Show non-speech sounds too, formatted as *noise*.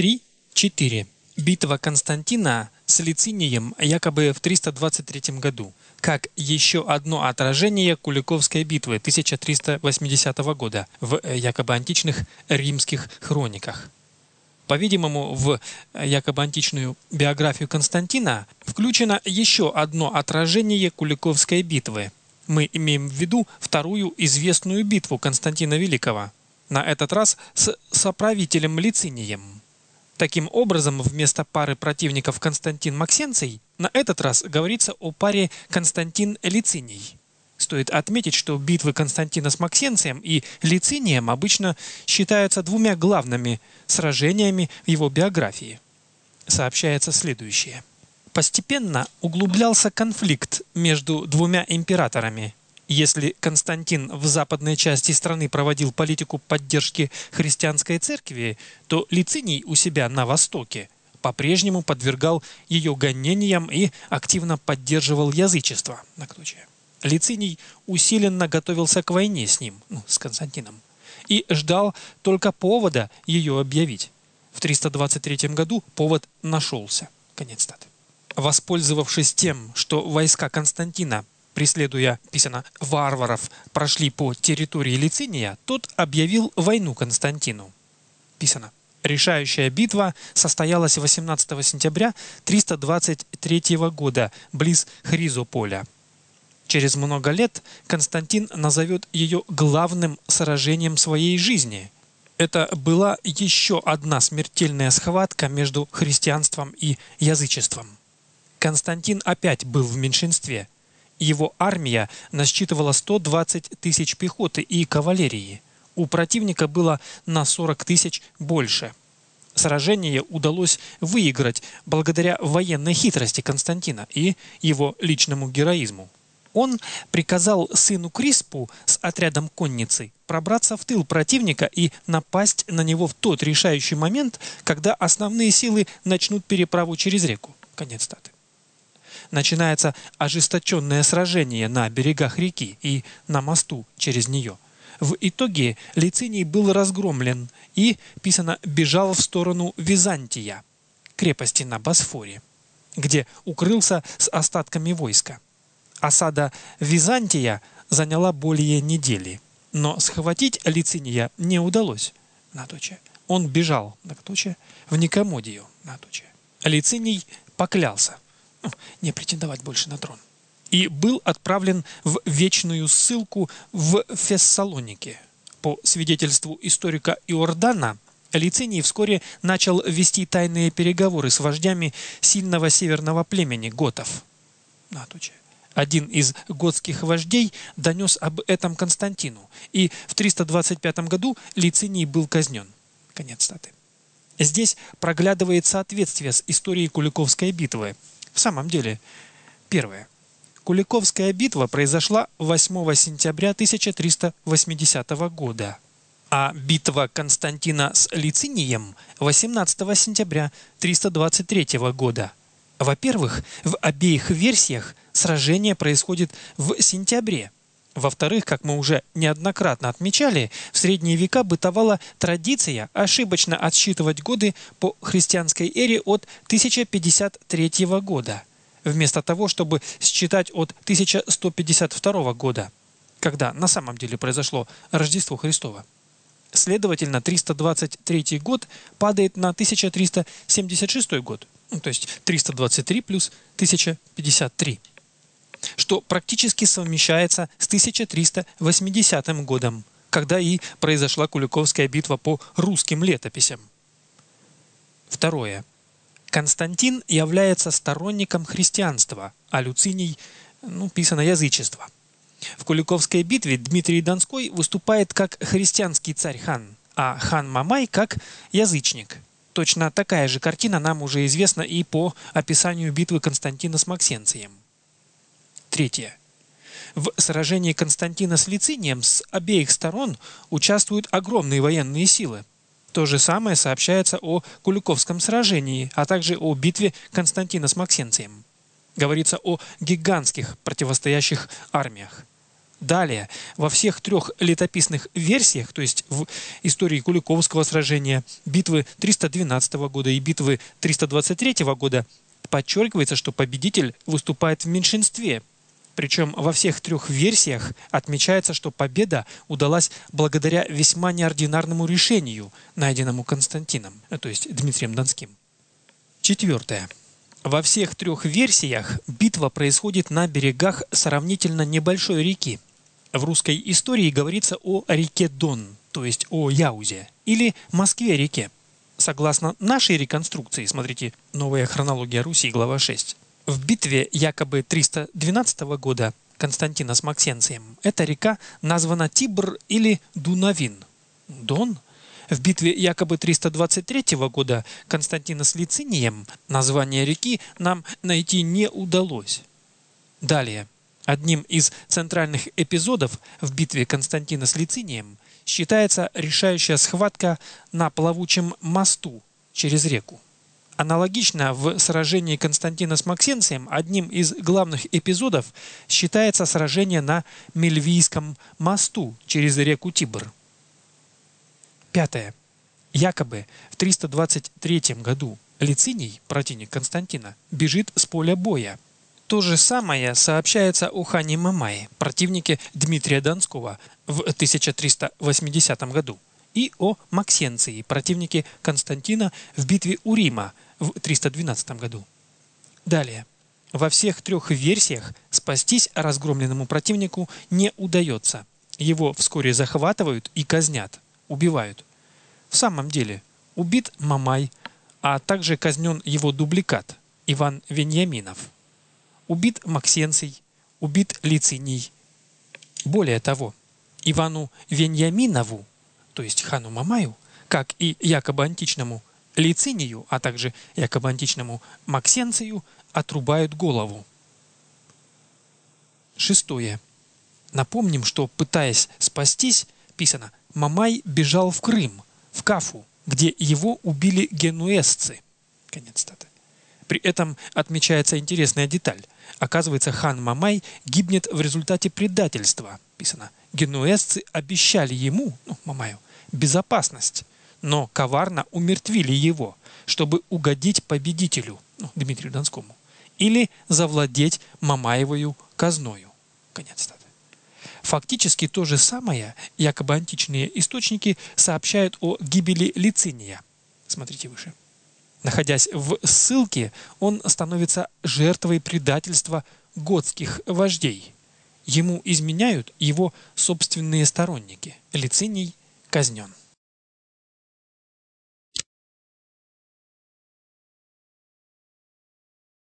3.4. Битва Константина с Лицинием якобы в 323 году, как еще одно отражение Куликовской битвы 1380 года в э, якобы античных римских хрониках. По-видимому, в э, якобы античную биографию Константина включено еще одно отражение Куликовской битвы. Мы имеем в виду вторую известную битву Константина Великого, на этот раз с соправителем Лицинием. Таким образом, вместо пары противников Константин-Максенций, на этот раз говорится о паре Константин-Лициний. Стоит отметить, что битвы Константина с Максенцием и Лицинием обычно считаются двумя главными сражениями в его биографии. Сообщается следующее. Постепенно углублялся конфликт между двумя императорами если Константин в западной части страны проводил политику поддержки христианской церкви, то Лициний у себя на востоке по-прежнему подвергал ее гонениям и активно поддерживал язычество. Лициний усиленно готовился к войне с ним, ну, с Константином, и ждал только повода ее объявить. В 323 году повод нашелся. Конец статы. Воспользовавшись тем, что войска Константина преследуя, писано, варваров, прошли по территории Лициния, тот объявил войну Константину. Писано. Решающая битва состоялась 18 сентября 323 года близ Хризополя. Через много лет Константин назовет ее главным сражением своей жизни. Это была еще одна смертельная схватка между христианством и язычеством. Константин опять был в меньшинстве – его армия насчитывала 120 тысяч пехоты и кавалерии. У противника было на 40 тысяч больше. Сражение удалось выиграть благодаря военной хитрости Константина и его личному героизму. Он приказал сыну Криспу с отрядом конницы пробраться в тыл противника и напасть на него в тот решающий момент, когда основные силы начнут переправу через реку. Конец статы начинается ожесточенное сражение на берегах реки и на мосту через нее. В итоге Лициний был разгромлен и, писано, бежал в сторону Византия, крепости на Босфоре, где укрылся с остатками войска. Осада Византия заняла более недели, но схватить Лициния не удалось. Он бежал в Никомодию. Лициний поклялся – *laughs* не претендовать больше на трон. И был отправлен в вечную ссылку в Фессалонике. По свидетельству историка Иордана, Лициний вскоре начал вести тайные переговоры с вождями сильного северного племени готов. Один из готских вождей донес об этом Константину, и в 325 году Лициний был казнен. Конец статы. Здесь проглядывает соответствие с историей Куликовской битвы. В самом деле, первое. Куликовская битва произошла 8 сентября 1380 года, а битва Константина с Лицинием 18 сентября 323 года. Во-первых, в обеих версиях сражение происходит в сентябре. Во-вторых, как мы уже неоднократно отмечали, в средние века бытовала традиция ошибочно отсчитывать годы по христианской эре от 1053 года, вместо того, чтобы считать от 1152 года, когда на самом деле произошло Рождество Христово. Следовательно, 323 год падает на 1376 год, ну, то есть 323 плюс 1053 что практически совмещается с 1380 годом, когда и произошла Куликовская битва по русским летописям. Второе. Константин является сторонником христианства, а Люциний ну, писано язычество. В Куликовской битве Дмитрий Донской выступает как христианский царь-хан, а хан Мамай как язычник. Точно такая же картина нам уже известна и по описанию битвы Константина с Максенцием. Третье. В сражении Константина с Лицинием с обеих сторон участвуют огромные военные силы. То же самое сообщается о Куликовском сражении, а также о битве Константина с Максенцием. Говорится о гигантских противостоящих армиях. Далее, во всех трех летописных версиях, то есть в истории Куликовского сражения, битвы 312 года и битвы 323 года, подчеркивается, что победитель выступает в меньшинстве. Причем во всех трех версиях отмечается, что победа удалась благодаря весьма неординарному решению, найденному Константином, то есть Дмитрием Донским. Четвертое. Во всех трех версиях битва происходит на берегах сравнительно небольшой реки, в русской истории говорится о реке Дон, то есть о Яузе, или Москве-реке. Согласно нашей реконструкции, смотрите «Новая хронология Руси», глава 6, в битве якобы 312 года Константина с Максенцием эта река названа Тибр или Дунавин. Дон в битве якобы 323 года Константина с Лицинием название реки нам найти не удалось. Далее. Одним из центральных эпизодов в битве Константина с Лицинием считается решающая схватка на плавучем мосту через реку. Аналогично в сражении Константина с Максенцием одним из главных эпизодов считается сражение на Мельвийском мосту через реку Тибр. Пятое. Якобы в 323 году Лициний, противник Константина, бежит с поля боя – то же самое сообщается о хане Мамае, противнике Дмитрия Донского в 1380 году, и о Максенции, противнике Константина в битве у Рима в 312 году. Далее. Во всех трех версиях спастись разгромленному противнику не удается. Его вскоре захватывают и казнят, убивают. В самом деле, убит Мамай, а также казнен его дубликат Иван Веньяминов убит Максенций, убит Лициний. Более того, Ивану Веньяминову, то есть хану Мамаю, как и якобы античному Лицинию, а также якобы античному Максенцию, отрубают голову. Шестое. Напомним, что, пытаясь спастись, писано, Мамай бежал в Крым, в Кафу, где его убили генуэзцы. Конец статы. При этом отмечается интересная деталь. Оказывается, хан Мамай гибнет в результате предательства. Писано. Генуэзцы обещали ему, ну, Мамаю, безопасность, но коварно умертвили его, чтобы угодить победителю, ну, Дмитрию Донскому, или завладеть Мамаевою казною. Конец статы. Фактически то же самое якобы античные источники сообщают о гибели Лициния. Смотрите выше. Находясь в ссылке, он становится жертвой предательства готских вождей. Ему изменяют его собственные сторонники. Лициний казнен.